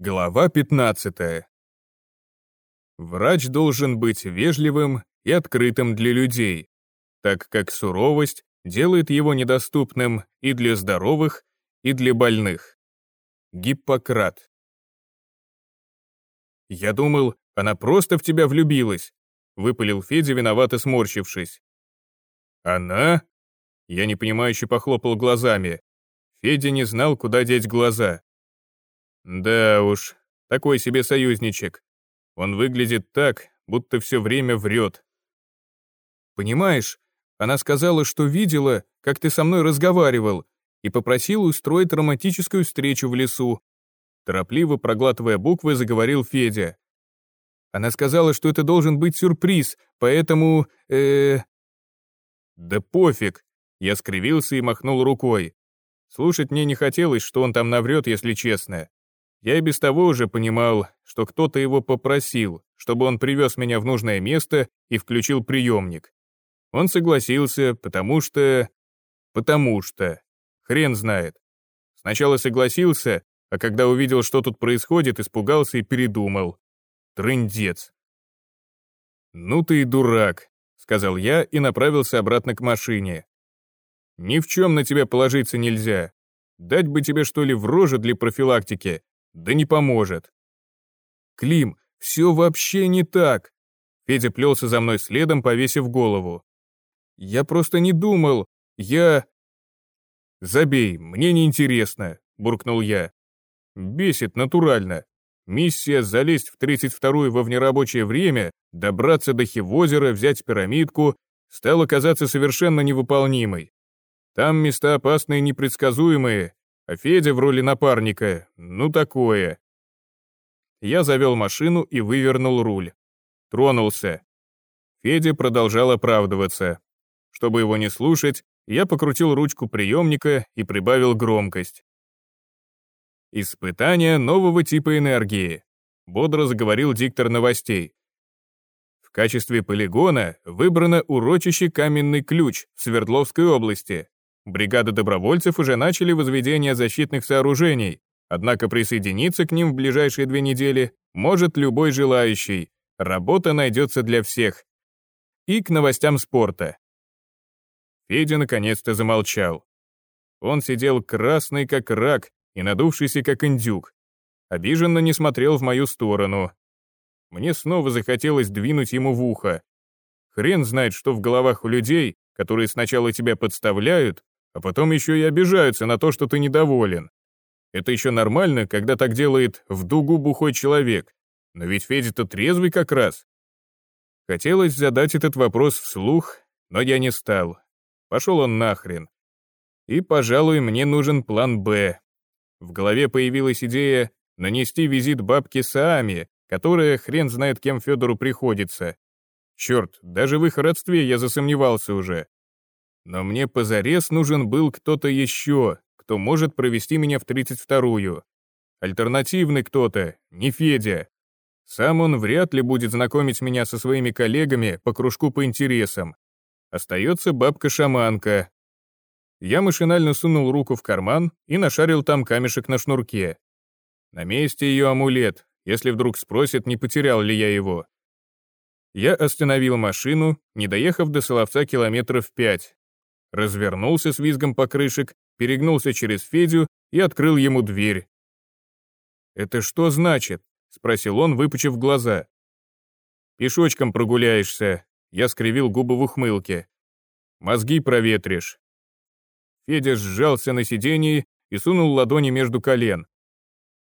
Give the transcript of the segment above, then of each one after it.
Глава 15. Врач должен быть вежливым и открытым для людей, так как суровость делает его недоступным и для здоровых, и для больных. Гиппократ. «Я думал, она просто в тебя влюбилась», — выпалил Федя, виновато сморщившись. «Она?» Я непонимающе похлопал глазами. Федя не знал, куда деть глаза. Да уж, такой себе союзничек. Он выглядит так, будто все время врет. Понимаешь, она сказала, что видела, как ты со мной разговаривал, и попросила устроить романтическую встречу в лесу. Торопливо проглатывая буквы, заговорил Федя. Она сказала, что это должен быть сюрприз, поэтому... э Да пофиг. Я скривился и махнул рукой. Слушать мне не хотелось, что он там наврет, если честно. Я и без того уже понимал, что кто-то его попросил, чтобы он привез меня в нужное место и включил приемник. Он согласился, потому что... Потому что... Хрен знает. Сначала согласился, а когда увидел, что тут происходит, испугался и передумал. Трындец. «Ну ты и дурак», — сказал я и направился обратно к машине. «Ни в чем на тебя положиться нельзя. Дать бы тебе что ли в рожу для профилактики, да не поможет. Клим, все вообще не так. Федя плелся за мной следом, повесив голову. Я просто не думал. Я... Забей, мне не интересно, буркнул я. Бесит натурально. Миссия залезть в 32-ю во внерабочее время, добраться до Хивозера, взять пирамидку, стала казаться совершенно невыполнимой. Там места опасные и непредсказуемые, а Федя в роли напарника, ну такое. Я завел машину и вывернул руль. Тронулся. Федя продолжал оправдываться. Чтобы его не слушать, я покрутил ручку приемника и прибавил громкость. «Испытание нового типа энергии», — бодро заговорил диктор новостей. В качестве полигона выбрано урочище «Каменный ключ» в Свердловской области. Бригады добровольцев уже начали возведение защитных сооружений, однако присоединиться к ним в ближайшие две недели может любой желающий. Работа найдется для всех. И к новостям спорта. Федя наконец-то замолчал. Он сидел красный как рак и надувшийся как индюк. Обиженно не смотрел в мою сторону. Мне снова захотелось двинуть ему в ухо. Хрен знает, что в головах у людей, которые сначала тебя подставляют, а потом еще и обижаются на то, что ты недоволен. Это еще нормально, когда так делает в дугу бухой человек. Но ведь Федя-то трезвый как раз. Хотелось задать этот вопрос вслух, но я не стал. Пошел он нахрен. И, пожалуй, мне нужен план «Б». В голове появилась идея нанести визит бабке Саами, которая хрен знает кем Федору приходится. Черт, даже в их родстве я засомневался уже. Но мне позарез нужен был кто-то еще, кто может провести меня в 32-ю. Альтернативный кто-то, не Федя. Сам он вряд ли будет знакомить меня со своими коллегами по кружку по интересам. Остается бабка-шаманка. Я машинально сунул руку в карман и нашарил там камешек на шнурке. На месте ее амулет, если вдруг спросят, не потерял ли я его. Я остановил машину, не доехав до Соловца километров пять, развернулся с визгом покрышек, перегнулся через Федю и открыл ему дверь. «Это что значит?» — спросил он, выпучив глаза. «Пешочком прогуляешься», — я скривил губы в ухмылке. «Мозги проветришь». Федя сжался на сиденье и сунул ладони между колен.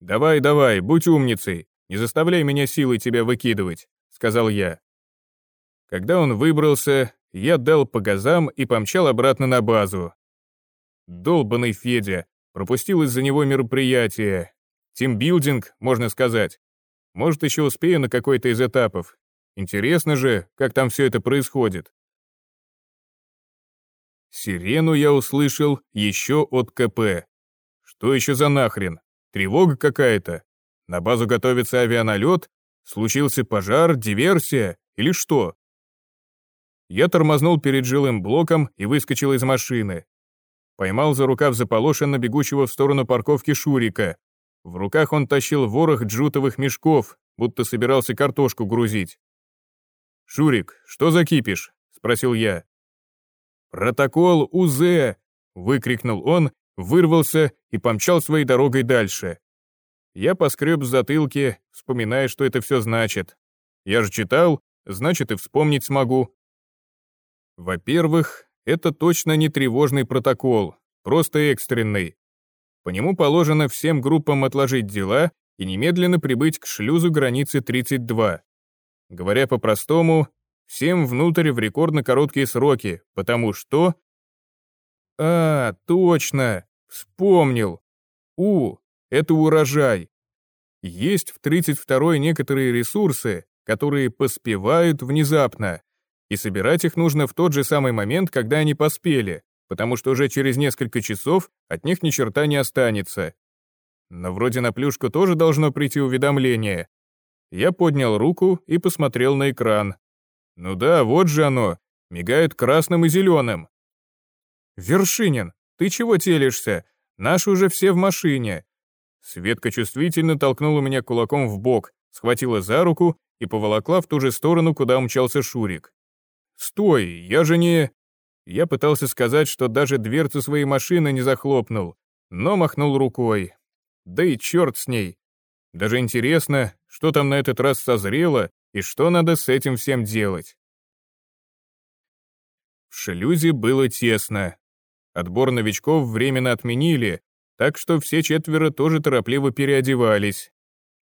«Давай, давай, будь умницей, не заставляй меня силой тебя выкидывать», — сказал я. Когда он выбрался, я дал по газам и помчал обратно на базу. Долбанный Федя, пропустил из-за него мероприятие. Тимбилдинг, можно сказать. Может, еще успею на какой-то из этапов. Интересно же, как там все это происходит. Сирену я услышал еще от КП. Что еще за нахрен? Тревога какая-то? На базу готовится авианалет? Случился пожар, диверсия или что? Я тормознул перед жилым блоком и выскочил из машины. Поймал за рукав заполошенно бегущего в сторону парковки Шурика. В руках он тащил ворох джутовых мешков, будто собирался картошку грузить. «Шурик, что за кипиш?» — спросил я. «Протокол УЗ!» — выкрикнул он, вырвался и помчал своей дорогой дальше. Я поскреб в затылке, вспоминая, что это все значит. Я же читал, значит и вспомнить смогу. Во-первых, это точно не тревожный протокол, просто экстренный. По нему положено всем группам отложить дела и немедленно прибыть к шлюзу границы 32. Говоря по-простому, всем внутрь в рекордно короткие сроки, потому что... А, точно, вспомнил. У, это урожай. Есть в 32-й некоторые ресурсы, которые поспевают внезапно, и собирать их нужно в тот же самый момент, когда они поспели, потому что уже через несколько часов от них ни черта не останется. Но вроде на плюшку тоже должно прийти уведомление, я поднял руку и посмотрел на экран. Ну да, вот же оно, мигает красным и зеленым. «Вершинин, ты чего телишься? Наши уже все в машине». Светка чувствительно толкнула меня кулаком в бок, схватила за руку и поволокла в ту же сторону, куда умчался Шурик. «Стой, я же не...» Я пытался сказать, что даже дверцу своей машины не захлопнул, но махнул рукой. Да и черт с ней. Даже интересно, что там на этот раз созрело и что надо с этим всем делать. В шлюзе было тесно. Отбор новичков временно отменили, так что все четверо тоже торопливо переодевались.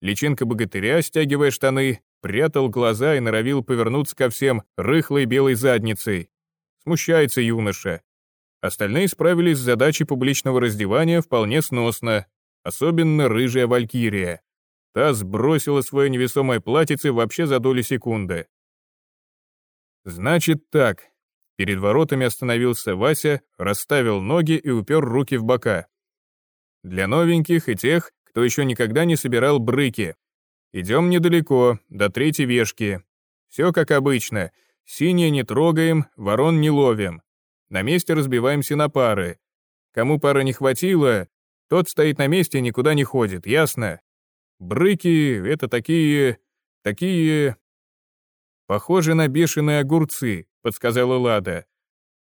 Личинка богатыря, стягивая штаны, прятал глаза и норовил повернуться ко всем рыхлой белой задницей. Смущается юноша. Остальные справились с задачей публичного раздевания вполне сносно, особенно рыжая валькирия. Та сбросила свое невесомое платьице вообще за доли секунды. «Значит так». Перед воротами остановился Вася, расставил ноги и упер руки в бока. «Для новеньких и тех, кто еще никогда не собирал брыки. Идем недалеко, до третьей вешки. Все как обычно. Синие не трогаем, ворон не ловим. На месте разбиваемся на пары. Кому пары не хватило, тот стоит на месте и никуда не ходит, ясно? Брыки — это такие... такие... Похожи на бешеные огурцы, подсказала Лада.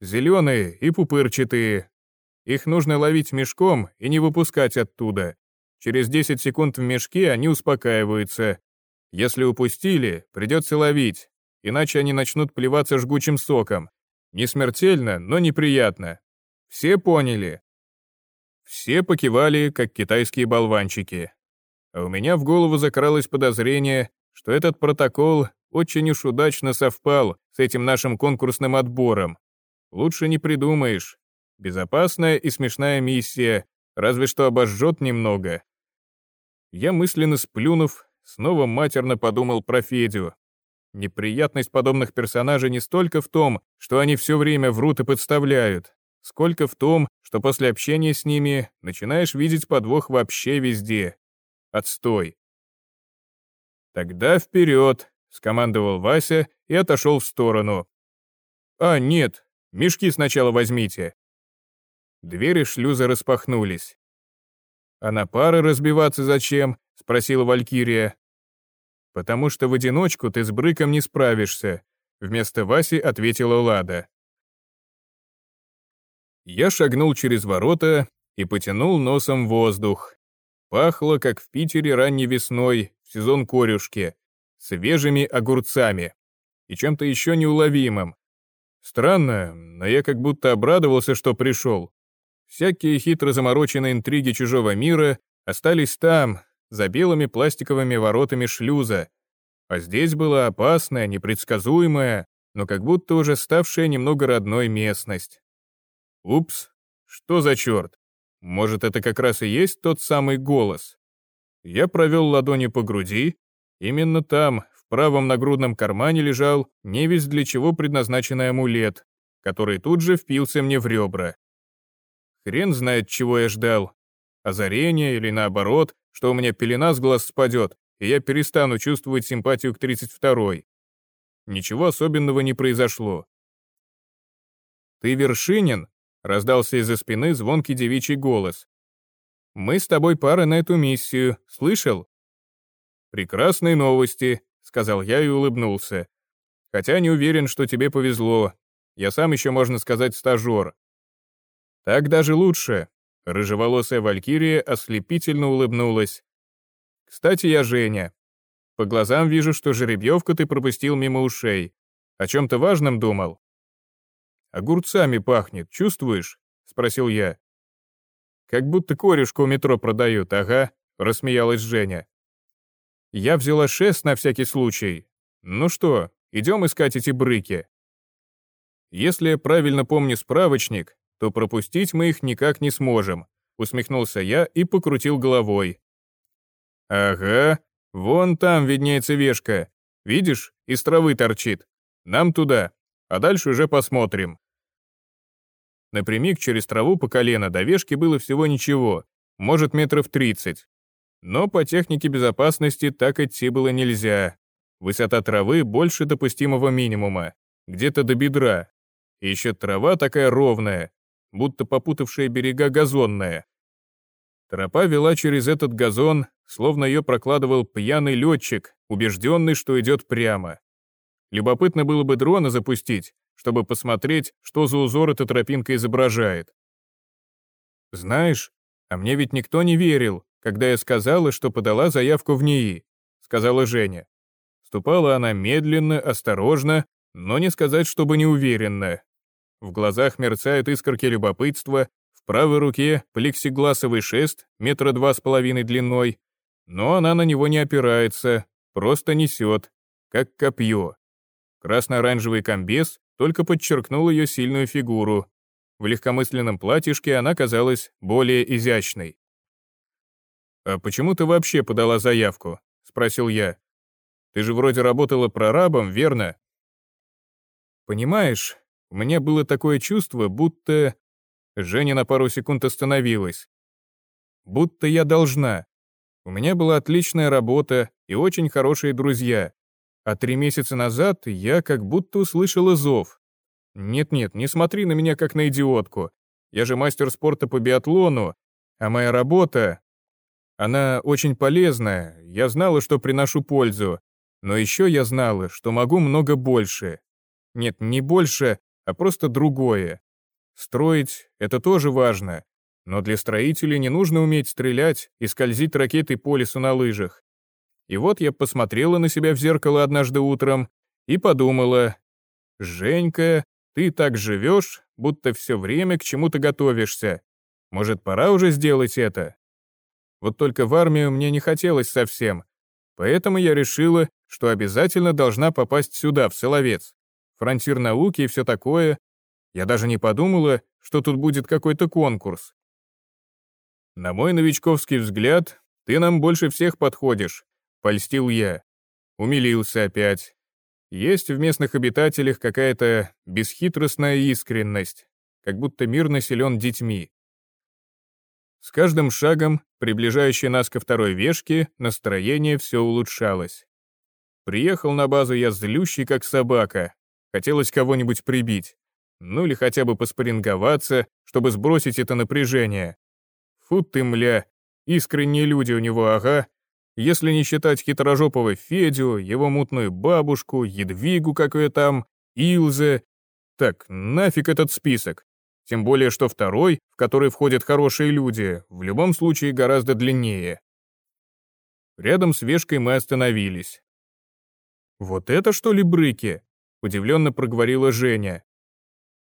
Зеленые и пупырчатые. Их нужно ловить мешком и не выпускать оттуда. Через 10 секунд в мешке они успокаиваются. Если упустили, придется ловить, иначе они начнут плеваться жгучим соком. Не смертельно, но неприятно. Все поняли? Все покивали, как китайские болванчики а у меня в голову закралось подозрение, что этот протокол очень уж удачно совпал с этим нашим конкурсным отбором. Лучше не придумаешь. Безопасная и смешная миссия, разве что обожжет немного. Я мысленно сплюнув, снова матерно подумал про Федю. Неприятность подобных персонажей не столько в том, что они все время врут и подставляют, сколько в том, что после общения с ними начинаешь видеть подвох вообще везде, Отстой. Тогда вперед, скомандовал Вася и отошел в сторону. А, нет, мешки сначала возьмите. Двери шлюза распахнулись. «А на пары разбиваться зачем?» — спросила Валькирия. «Потому что в одиночку ты с брыком не справишься», — вместо Васи ответила Лада. Я шагнул через ворота и потянул носом воздух. Пахло, как в Питере ранней весной, в сезон корюшки, свежими огурцами и чем-то еще неуловимым. Странно, но я как будто обрадовался, что пришел. Всякие хитро замороченные интриги чужого мира остались там, за белыми пластиковыми воротами шлюза. А здесь была опасная, непредсказуемая, но как будто уже ставшая немного родной местность. Упс, что за черт? Может, это как раз и есть тот самый голос? Я провел ладони по груди. Именно там, в правом нагрудном кармане лежал не весь для чего предназначенный амулет, который тут же впился мне в ребра. Хрен знает, чего я ждал. Озарение или наоборот, что у меня пелена с глаз спадет, и я перестану чувствовать симпатию к 32-й. Ничего особенного не произошло. «Ты Вершинин?» Раздался из-за спины звонкий девичий голос. Мы с тобой пара на эту миссию, слышал?» «Прекрасные новости», — сказал я и улыбнулся. «Хотя не уверен, что тебе повезло. Я сам еще, можно сказать, стажер». «Так даже лучше», — рыжеволосая Валькирия ослепительно улыбнулась. «Кстати, я Женя. По глазам вижу, что жеребьевку ты пропустил мимо ушей. О чем-то важном думал?» «Огурцами пахнет, чувствуешь?» — спросил я. «Как будто корешку у метро продают, ага», — рассмеялась Женя. Я взяла шест на всякий случай. Ну что, идем искать эти брыки. Если я правильно помню справочник, то пропустить мы их никак не сможем, усмехнулся я и покрутил головой. Ага, вон там виднеется вешка. Видишь, из травы торчит. Нам туда, а дальше уже посмотрим. Напрямик через траву по колено до вешки было всего ничего, может метров тридцать. Но по технике безопасности так идти было нельзя. Высота травы больше допустимого минимума, где-то до бедра. И еще трава такая ровная, будто попутавшая берега газонная. Тропа вела через этот газон, словно ее прокладывал пьяный летчик, убежденный, что идет прямо. Любопытно было бы дрона запустить, чтобы посмотреть, что за узор эта тропинка изображает. Знаешь, а мне ведь никто не верил, когда я сказала, что подала заявку в НИИ», — сказала Женя. Ступала она медленно, осторожно, но не сказать, чтобы неуверенно. В глазах мерцают искорки любопытства, в правой руке плексигласовый шест метра два с половиной длиной, но она на него не опирается, просто несет, как копье. Красно-оранжевый комбез только подчеркнул ее сильную фигуру. В легкомысленном платьишке она казалась более изящной. «А почему ты вообще подала заявку?» — спросил я. «Ты же вроде работала прорабом, верно?» «Понимаешь, у меня было такое чувство, будто...» Женя на пару секунд остановилась. «Будто я должна. У меня была отличная работа и очень хорошие друзья. А три месяца назад я как будто услышала зов. Нет-нет, не смотри на меня как на идиотку. Я же мастер спорта по биатлону, а моя работа она очень полезная, я знала, что приношу пользу, но еще я знала, что могу много больше. Нет, не больше, а просто другое. Строить — это тоже важно, но для строителей не нужно уметь стрелять и скользить ракетой по лесу на лыжах. И вот я посмотрела на себя в зеркало однажды утром и подумала, «Женька, ты так живешь, будто все время к чему-то готовишься. Может, пора уже сделать это?» Вот только в армию мне не хотелось совсем. Поэтому я решила, что обязательно должна попасть сюда, в Соловец. Фронтир науки и все такое. Я даже не подумала, что тут будет какой-то конкурс. На мой новичковский взгляд, ты нам больше всех подходишь, польстил я. Умилился опять. Есть в местных обитателях какая-то бесхитростная искренность, как будто мир населен детьми. С каждым шагом, приближающий нас ко второй вешке, настроение все улучшалось. Приехал на базу я злющий, как собака. Хотелось кого-нибудь прибить. Ну или хотя бы поспоринговаться, чтобы сбросить это напряжение. Фу ты, мля, искренние люди у него, ага. Если не считать хитрожопого Федю, его мутную бабушку, Едвигу какую там, Илзе. Так, нафиг этот список. Тем более, что второй, в который входят хорошие люди, в любом случае гораздо длиннее. Рядом с вешкой мы остановились. «Вот это что ли брыки?» — удивленно проговорила Женя.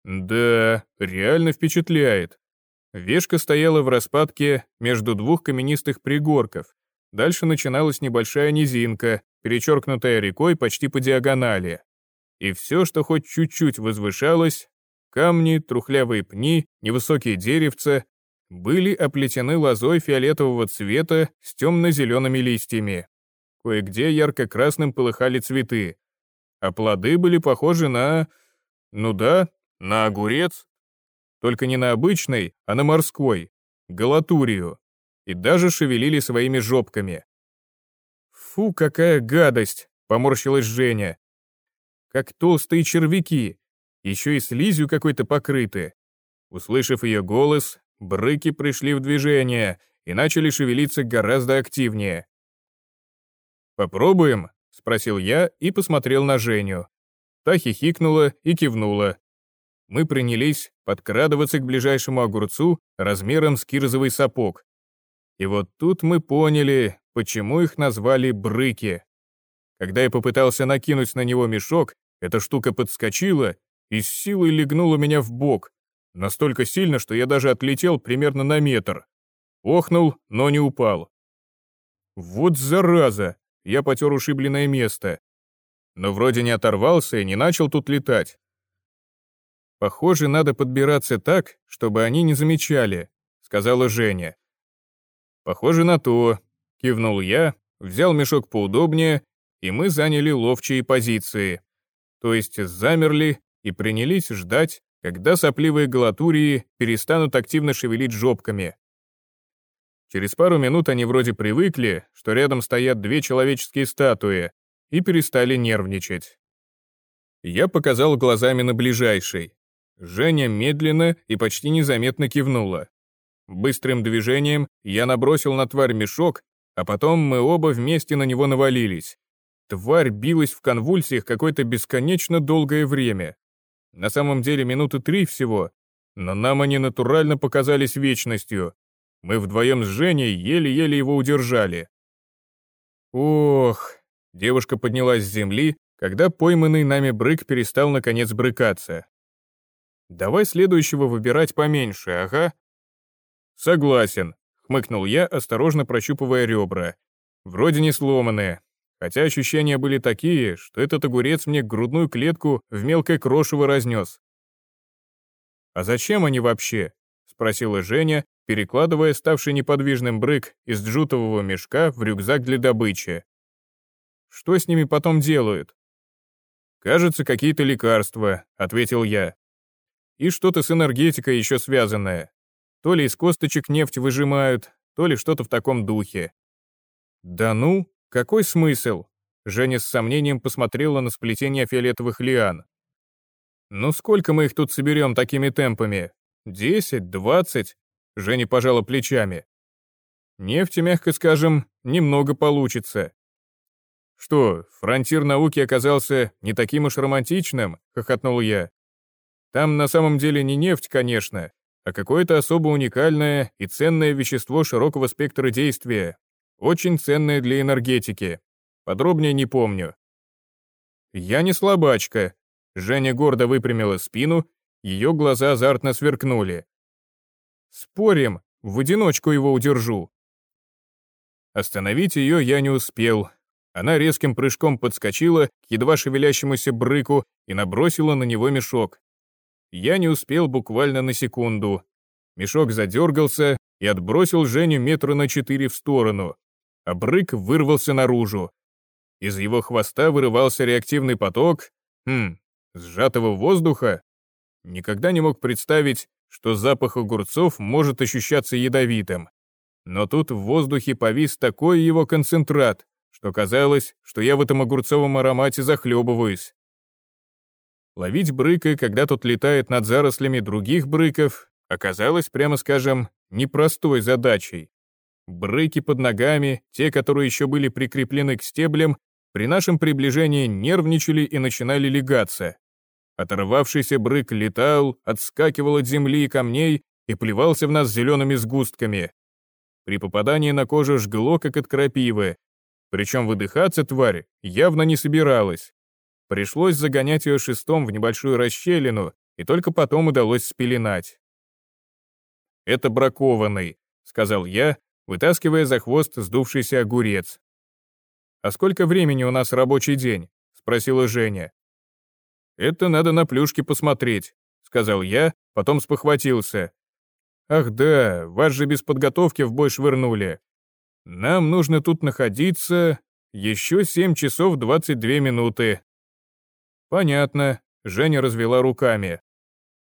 «Да, реально впечатляет. Вешка стояла в распадке между двух каменистых пригорков. Дальше начиналась небольшая низинка, перечеркнутая рекой почти по диагонали. И все, что хоть чуть-чуть возвышалось, Камни, трухлявые пни, невысокие деревца были оплетены лозой фиолетового цвета с темно-зелеными листьями. Кое-где ярко-красным полыхали цветы, а плоды были похожи на... ну да, на огурец. Только не на обычный, а на морской, галатурию, и даже шевелили своими жопками. «Фу, какая гадость!» — поморщилась Женя. «Как толстые червяки, еще и слизью какой-то покрыты. Услышав ее голос, брыки пришли в движение, и начали шевелиться гораздо активнее. «Попробуем?» — спросил я и посмотрел на Женю. Та хихикнула и кивнула. Мы принялись подкрадываться к ближайшему огурцу размером с кирзовый сапог. И вот тут мы поняли, почему их назвали брыки. Когда я попытался накинуть на него мешок, эта штука подскочила и с силой легнула меня в бок, настолько сильно, что я даже отлетел примерно на метр. Охнул, но не упал. Вот зараза! Я потер ушибленное место. Но вроде не оторвался и не начал тут летать. Похоже, надо подбираться так, чтобы они не замечали, сказала Женя. Похоже на то, кивнул я, взял мешок поудобнее, и мы заняли ловчие позиции. То есть замерли и принялись ждать, когда сопливые галатурии перестанут активно шевелить жопками. Через пару минут они вроде привыкли, что рядом стоят две человеческие статуи, и перестали нервничать. Я показал глазами на ближайший. Женя медленно и почти незаметно кивнула. Быстрым движением я набросил на тварь мешок, а потом мы оба вместе на него навалились. Тварь билась в конвульсиях какое-то бесконечно долгое время. На самом деле минуты три всего, но нам они натурально показались вечностью. Мы вдвоем с Женей еле-еле его удержали. Ох, девушка поднялась с земли, когда пойманный нами брык перестал наконец брыкаться. Давай следующего выбирать поменьше, ага. Согласен, хмыкнул я, осторожно прощупывая ребра. Вроде не сломанные, хотя ощущения были такие, что этот огурец мне грудную клетку в мелкое крошево разнес. «А зачем они вообще?» — спросила Женя, перекладывая ставший неподвижным брык из джутового мешка в рюкзак для добычи. «Что с ними потом делают?» «Кажется, какие-то лекарства», — ответил я. «И что-то с энергетикой еще связанное. То ли из косточек нефть выжимают, то ли что-то в таком духе». «Да ну, какой смысл?» Женя с сомнением посмотрела на сплетение фиолетовых лиан. «Ну сколько мы их тут соберем такими темпами? Десять, двадцать? Женя пожала плечами. Нефти, мягко скажем, немного получится. Что, фронтир науки оказался не таким уж романтичным, хохотнул я. Там на самом деле не нефть, конечно, а какое-то особо уникальное и ценное вещество широкого спектра действия, очень ценное для энергетики. Подробнее не помню. Я не слабачка. Женя гордо выпрямила спину, ее глаза азартно сверкнули. Спорим, в одиночку его удержу. Остановить ее я не успел. Она резким прыжком подскочила к едва шевелящемуся брыку и набросила на него мешок. Я не успел буквально на секунду. Мешок задергался и отбросил Женю метра на четыре в сторону, а брык вырвался наружу. Из его хвоста вырывался реактивный поток, хм, сжатого воздуха. Никогда не мог представить, что запах огурцов может ощущаться ядовитым. Но тут в воздухе повис такой его концентрат, что казалось, что я в этом огурцовом аромате захлебываюсь. Ловить брыка, когда тот летает над зарослями других брыков, оказалось, прямо скажем, непростой задачей. Брыки под ногами, те, которые еще были прикреплены к стеблям, при нашем приближении нервничали и начинали легаться. Оторвавшийся брык летал, отскакивал от земли и камней и плевался в нас зелеными сгустками. При попадании на кожу жгло, как от крапивы. Причем выдыхаться тварь явно не собиралась. Пришлось загонять ее шестом в небольшую расщелину, и только потом удалось спеленать. «Это бракованный», — сказал я, вытаскивая за хвост сдувшийся огурец. «А сколько времени у нас рабочий день?» — спросила Женя. «Это надо на плюшки посмотреть», — сказал я, потом спохватился. «Ах да, вас же без подготовки в бой швырнули. Нам нужно тут находиться еще 7 часов 22 минуты». «Понятно», — Женя развела руками.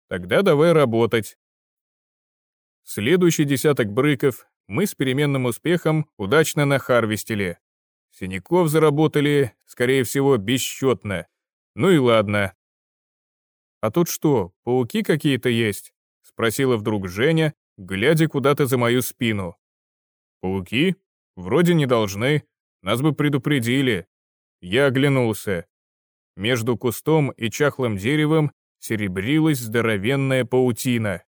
«Тогда давай работать». Следующий десяток брыков мы с переменным успехом удачно нахарвестили. Синяков заработали, скорее всего, бесчетно. Ну и ладно. «А тут что, пауки какие-то есть?» — спросила вдруг Женя, глядя куда-то за мою спину. Пауки? Вроде не должны. Нас бы предупредили. Я оглянулся. Между кустом и чахлым деревом серебрилась здоровенная паутина,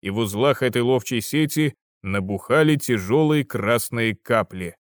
и в узлах этой ловчей сети набухали тяжелые красные капли.